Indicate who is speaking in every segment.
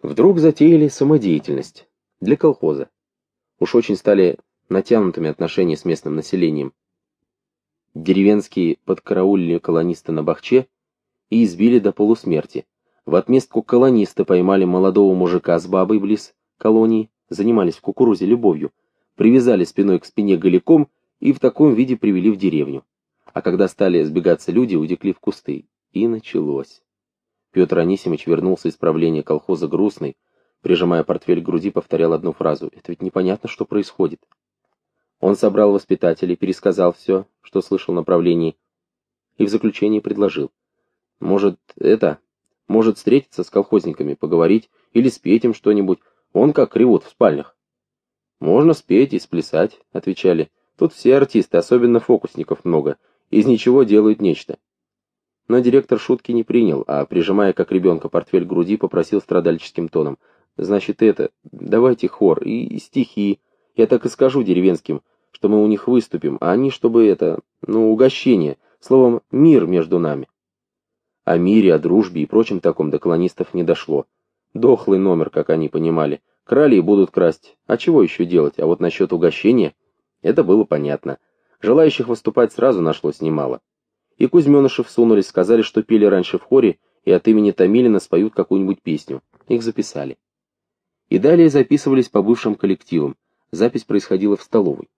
Speaker 1: Вдруг затеяли самодеятельность для колхоза. Уж очень стали натянутыми отношения с местным населением. Деревенские подкараулили колонисты на Бахче и избили до полусмерти. В отместку колонисты поймали молодого мужика с бабой близ колонии, занимались в кукурузе любовью, привязали спиной к спине голиком и в таком виде привели в деревню. А когда стали сбегаться люди, утекли в кусты. И началось. Петр Анисимович вернулся из правления колхоза грустный, прижимая портфель к груди, повторял одну фразу. «Это ведь непонятно, что происходит». Он собрал воспитателей, пересказал все, что слышал на правлении, и в заключение предложил. «Может, это... Может, встретиться с колхозниками, поговорить или спеть им что-нибудь. Он как ревут в спальнях». «Можно спеть и сплясать», — отвечали. «Тут все артисты, особенно фокусников много. Из ничего делают нечто». Но директор шутки не принял, а, прижимая как ребенка портфель к груди, попросил страдальческим тоном. «Значит, это... Давайте хор и стихи. Я так и скажу деревенским, что мы у них выступим, а они, чтобы это... Ну, угощение. Словом, мир между нами». О мире, о дружбе и прочем таком до колонистов не дошло. Дохлый номер, как они понимали. Крали и будут красть. А чего еще делать? А вот насчет угощения... Это было понятно. Желающих выступать сразу нашлось немало и Кузьменышев всунулись, сказали, что пели раньше в хоре, и от имени Томилина споют какую-нибудь песню. Их записали. И далее записывались по бывшим коллективам. Запись происходила в столовой.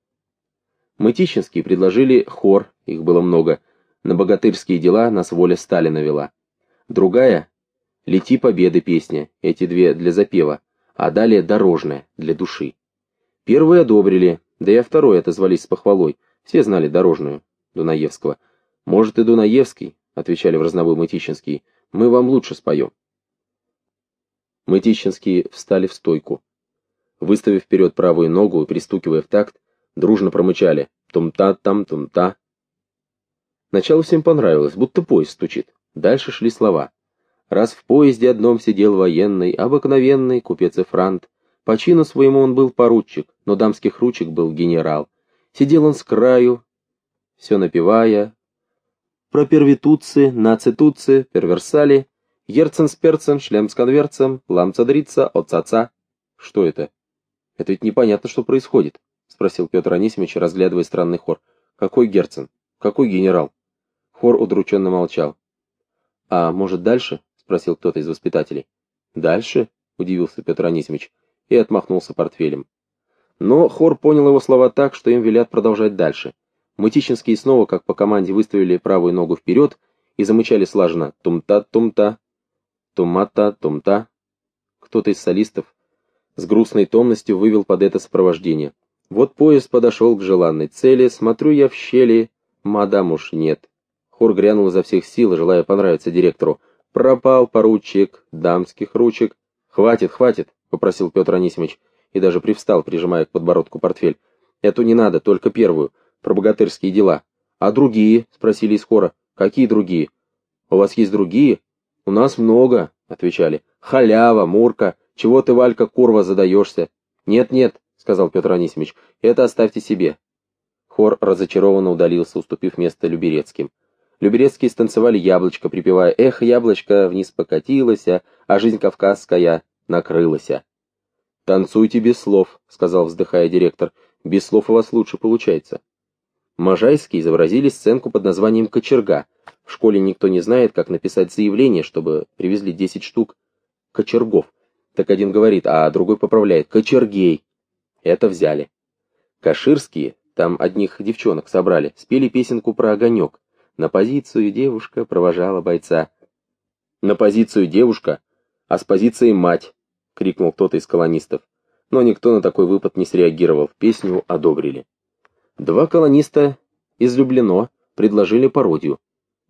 Speaker 1: Мытищинские предложили хор, их было много, на богатырские дела нас воля Сталина вела. Другая — «Лети победы» песня, эти две для запева, а далее «Дорожная» для души. Первую одобрили, да и о второй отозвались с похвалой, все знали «Дорожную» Дунаевского — «Может, и Дунаевский», — отвечали в разновой Мытищинский, — «мы вам лучше споем». Мытищинские встали в стойку. Выставив вперед правую ногу и пристукивая в такт, дружно промычали «тум-та-там, тум-та». Начало всем понравилось, будто поезд стучит. Дальше шли слова. Раз в поезде одном сидел военный, обыкновенный купец и франт. По чину своему он был поручик, но дамских ручек был генерал. Сидел он с краю, все напевая, про первитуцы, нацитуцы, перверсали, ерцен с перцем, шлем с конверцем, ламцадрица, отцаца. Что это? Это ведь непонятно, что происходит, спросил Петр Анисимович, разглядывая странный хор. Какой герцен? Какой генерал? Хор удрученно молчал. А может дальше? спросил кто-то из воспитателей. Дальше? удивился Петр Анисимович и отмахнулся портфелем. Но хор понял его слова так, что им велят продолжать дальше. Мытищинские снова, как по команде, выставили правую ногу вперед и замычали слаженно «тум-та, тум-та, тум-та, тум-та». Кто-то из солистов с грустной томностью вывел под это сопровождение. Вот поезд подошел к желанной цели, смотрю я в щели, мадам уж нет. Хор грянул изо всех сил, желая понравиться директору. Пропал поручик, дамских ручек. Хватит, хватит, попросил Петр Анисимович, и даже привстал, прижимая к подбородку портфель. Эту не надо, только первую про богатырские дела. А другие? Спросили хора. Какие другие? У вас есть другие? У нас много, отвечали. Халява, Мурка, чего ты, Валька, курва, задаешься? Нет-нет, сказал Петр Анисимович, это оставьте себе. Хор разочарованно удалился, уступив место Люберецким. Люберецкие станцевали яблочко, припевая «Эх, яблочко вниз покатилось, а жизнь кавказская накрылась». «Танцуйте без слов», — сказал, вздыхая директор. «Без слов у вас лучше получается». Можайские изобразили сценку под названием «Кочерга». В школе никто не знает, как написать заявление, чтобы привезли 10 штук кочергов. Так один говорит, а другой поправляет «Кочергей». Это взяли. Каширские, там одних девчонок собрали, спели песенку про огонек. На позицию девушка провожала бойца. «На позицию девушка, а с позицией мать!» — крикнул кто-то из колонистов. Но никто на такой выпад не среагировал, песню одобрили. Два колониста из Люблино предложили пародию.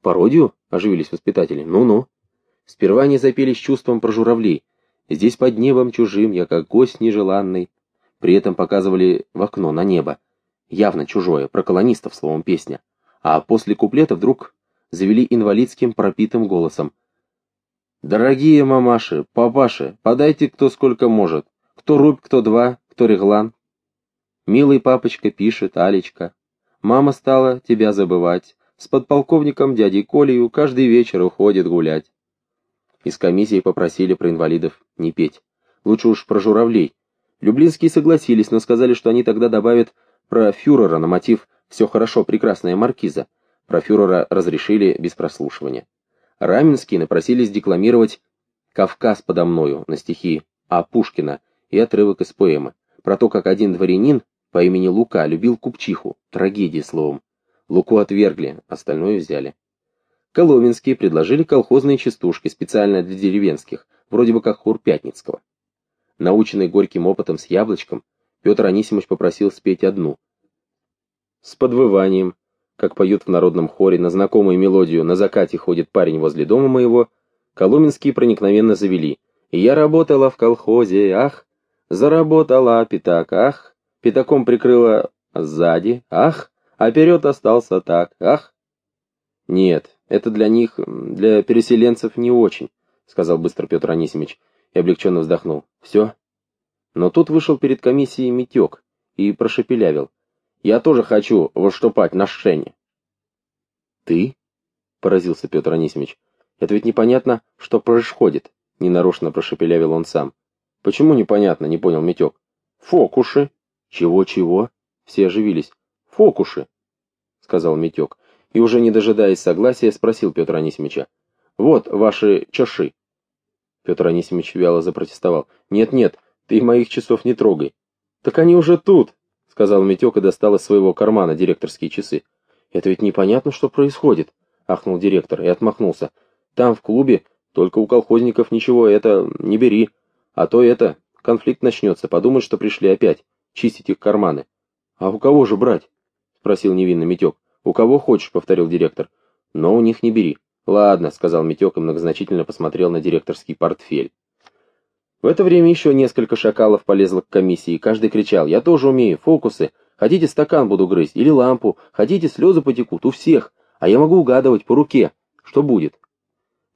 Speaker 1: «Пародию?» — оживились воспитатели. «Ну-ну». Сперва они запели с чувством про журавлей. «Здесь под небом чужим я как гость нежеланный». При этом показывали в окно на небо. Явно чужое, про колонистов, словом, песня. А после куплета вдруг завели инвалидским пропитым голосом. «Дорогие мамаши, папаши, подайте кто сколько может. Кто рубь, кто два, кто реглан, Милый папочка пишет, Алечка. Мама стала тебя забывать. С подполковником дядей Колею каждый вечер уходит гулять. Из комиссии попросили про инвалидов не петь. Лучше уж про журавлей. Люблинские согласились, но сказали, что они тогда добавят про фюрера на мотив «Все хорошо, прекрасная маркиза». Про фюрера разрешили без прослушивания. Раменские напросились декламировать «Кавказ подо мною» на стихи А. Пушкина и отрывок из поэмы про то, как один дворянин по имени Лука любил купчиху, трагедии словом. Луку отвергли, остальное взяли. Коломенские предложили колхозные частушки специально для деревенских, вроде бы как хор Пятницкого. Наученный горьким опытом с яблочком, Петр Анисимович попросил спеть одну. С подвыванием, как поют в народном хоре на знакомую мелодию «На закате ходит парень возле дома моего», Коломенские проникновенно завели. «Я работала в колхозе, ах, заработала пятак, ах, пятаком прикрыла сзади, ах, а вперед остался так, ах». «Нет, это для них, для переселенцев не очень», сказал быстро Петр Анисимович и облегченно вздохнул. «Все?» Но тут вышел перед комиссией Митек и прошепелявил. «Я тоже хочу выступать на сцене». «Ты?» — поразился Петр Анисимович. «Это ведь непонятно, что происходит», — ненарочно прошепелявил он сам. «Почему непонятно?» — не понял Митек. «Фокуши». «Чего-чего?» Все оживились. «Фокуши», — сказал Митек. И уже не дожидаясь согласия, спросил Петра Анисимовича. «Вот ваши чаши». Петр Анисимович вяло запротестовал. «Нет-нет, ты моих часов не трогай». «Так они уже тут», — сказал Митек и достал из своего кармана директорские часы. «Это ведь непонятно, что происходит», — ахнул директор и отмахнулся. «Там, в клубе, только у колхозников ничего это не бери, а то это, конфликт начнется, подумают, что пришли опять, чистить их карманы». «А у кого же брать?» — спросил невинно Митек. «У кого хочешь», — повторил директор. «Но у них не бери». «Ладно», — сказал Митек и многозначительно посмотрел на директорский портфель. В это время еще несколько шакалов полезло к комиссии, и каждый кричал «Я тоже умею, фокусы! Хотите стакан буду грызть, или лампу, хотите слезы потекут, у всех, а я могу угадывать по руке, что будет».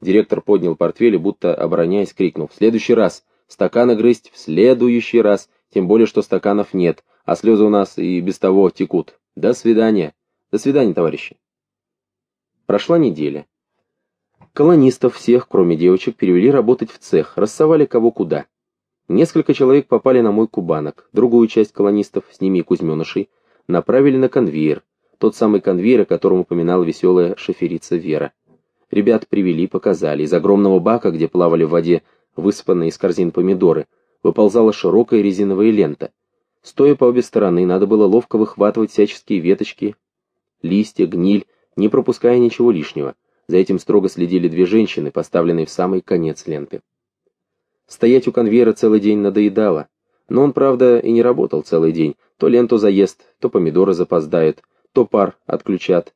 Speaker 1: Директор поднял портфель и, будто обороняясь, крикнул «В следующий раз! Стаканы грызть в следующий раз! Тем более, что стаканов нет, а слезы у нас и без того текут. До свидания! До свидания, товарищи!» Прошла неделя. Колонистов всех, кроме девочек, перевели работать в цех, рассовали кого куда. Несколько человек попали на мой кубанок, другую часть колонистов, с ними и Кузьменышей, направили на конвейер, тот самый конвейер, о котором упоминала веселая шоферица Вера. Ребят привели, показали. Из огромного бака, где плавали в воде высыпанные из корзин помидоры, выползала широкая резиновая лента. Стоя по обе стороны, надо было ловко выхватывать всяческие веточки, листья, гниль, не пропуская ничего лишнего. За этим строго следили две женщины, поставленные в самый конец ленты. Стоять у конвейера целый день надоедало. Но он, правда, и не работал целый день. То ленту заест, то помидоры запоздают, то пар отключат.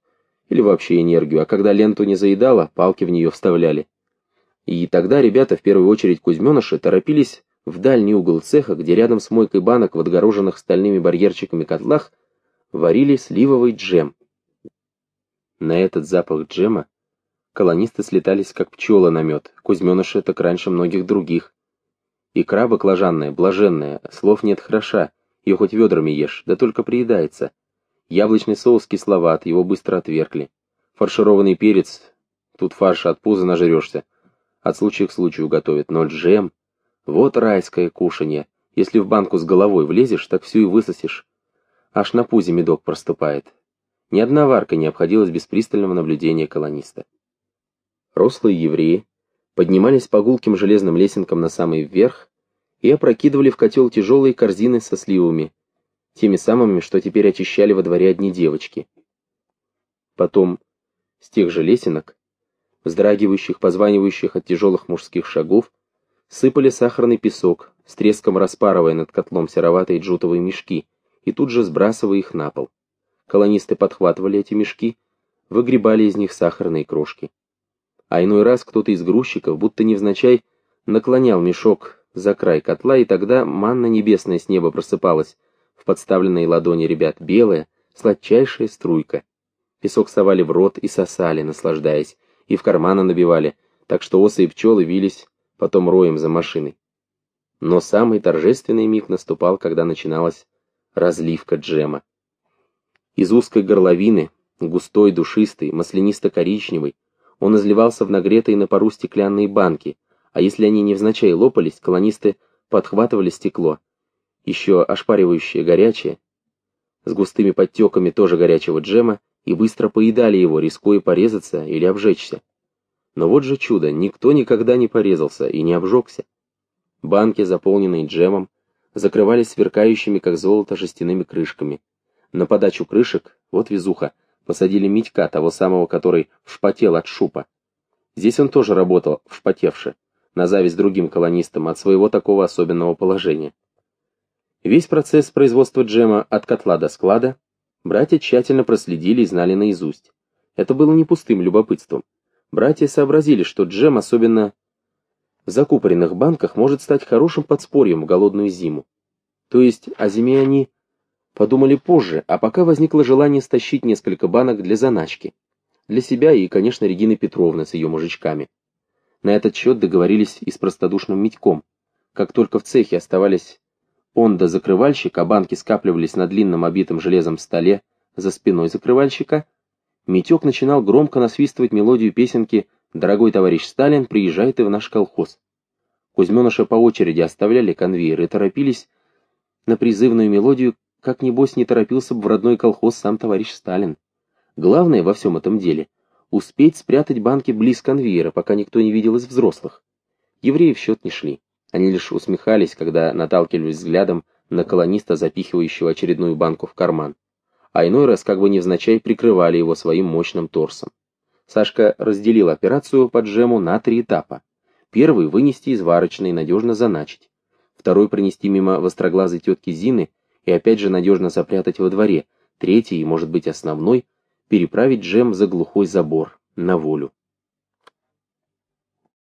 Speaker 1: Или вообще энергию. А когда ленту не заедало, палки в нее вставляли. И тогда ребята, в первую очередь кузьменыши, торопились в дальний угол цеха, где рядом с мойкой банок в отгороженных стальными барьерчиками котлах варили сливовый джем. На этот запах джема Колонисты слетались, как пчелы на мед, Кузьменыши так раньше многих других. Икра баклажанная, блаженная, слов нет хороша, ее хоть ведрами ешь, да только приедается. Яблочный соус кисловат, его быстро отвергли. Фаршированный перец, тут фарша от пуза нажрешься. От случая к случаю готовят, но джем... Вот райское кушанье. Если в банку с головой влезешь, так всю и высосешь. Аж на пузе медок проступает. Ни одна варка не обходилась без пристального наблюдения колониста. Рослые евреи поднимались по гулким железным лесенкам на самый верх и опрокидывали в котел тяжелые корзины со сливами, теми самыми, что теперь очищали во дворе одни девочки. Потом с тех же лесенок, вздрагивающих, позванивающих от тяжелых мужских шагов, сыпали сахарный песок, с треском распарывая над котлом сероватые джутовые мешки и тут же сбрасывая их на пол. Колонисты подхватывали эти мешки, выгребали из них сахарные крошки а иной раз кто-то из грузчиков, будто невзначай, наклонял мешок за край котла, и тогда манна небесная с неба просыпалась, в подставленной ладони ребят белая, сладчайшая струйка. Песок совали в рот и сосали, наслаждаясь, и в карманы набивали, так что осы и пчелы вились потом роем за машиной. Но самый торжественный миг наступал, когда начиналась разливка джема. Из узкой горловины, густой, душистый, маслянисто-коричневый, Он изливался в нагретые на пару стеклянные банки, а если они невзначай лопались, колонисты подхватывали стекло, еще ошпаривающее горячее, с густыми подтеками тоже горячего джема, и быстро поедали его, рискуя порезаться или обжечься. Но вот же чудо, никто никогда не порезался и не обжегся. Банки, заполненные джемом, закрывались сверкающими, как золото, жестяными крышками. На подачу крышек, вот везуха, посадили Митька, того самого, который вшпотел от шупа. Здесь он тоже работал, вшпотевши, на зависть другим колонистам от своего такого особенного положения. Весь процесс производства джема от котла до склада братья тщательно проследили и знали наизусть. Это было не пустым любопытством. Братья сообразили, что джем, особенно в закупоренных банках, может стать хорошим подспорьем в голодную зиму. То есть о зиме они подумали позже, а пока возникло желание стащить несколько банок для заначки. Для себя и, конечно, Регины Петровны с ее мужичками. На этот счет договорились и с простодушным Митьком. Как только в цехе оставались он да закрывальщик, а банки скапливались на длинном обитом железом столе за спиной закрывальщика, Митек начинал громко насвистывать мелодию песенки «Дорогой товарищ Сталин, приезжай ты в наш колхоз». Кузьменыша по очереди оставляли конвейер и торопились на призывную мелодию, как небось не торопился бы в родной колхоз сам товарищ Сталин. Главное во всем этом деле — успеть спрятать банки близ конвейера, пока никто не видел из взрослых. Евреи в счет не шли. Они лишь усмехались, когда наталкивались взглядом на колониста, запихивающего очередную банку в карман. А иной раз как бы невзначай прикрывали его своим мощным торсом. Сашка разделил операцию по джему на три этапа. Первый — вынести из варочной, надежно заначить. Второй — пронести мимо востроглазой тетки Зины и опять же надежно запрятать во дворе. Третий, и может быть основной — переправить джем за глухой забор, на волю.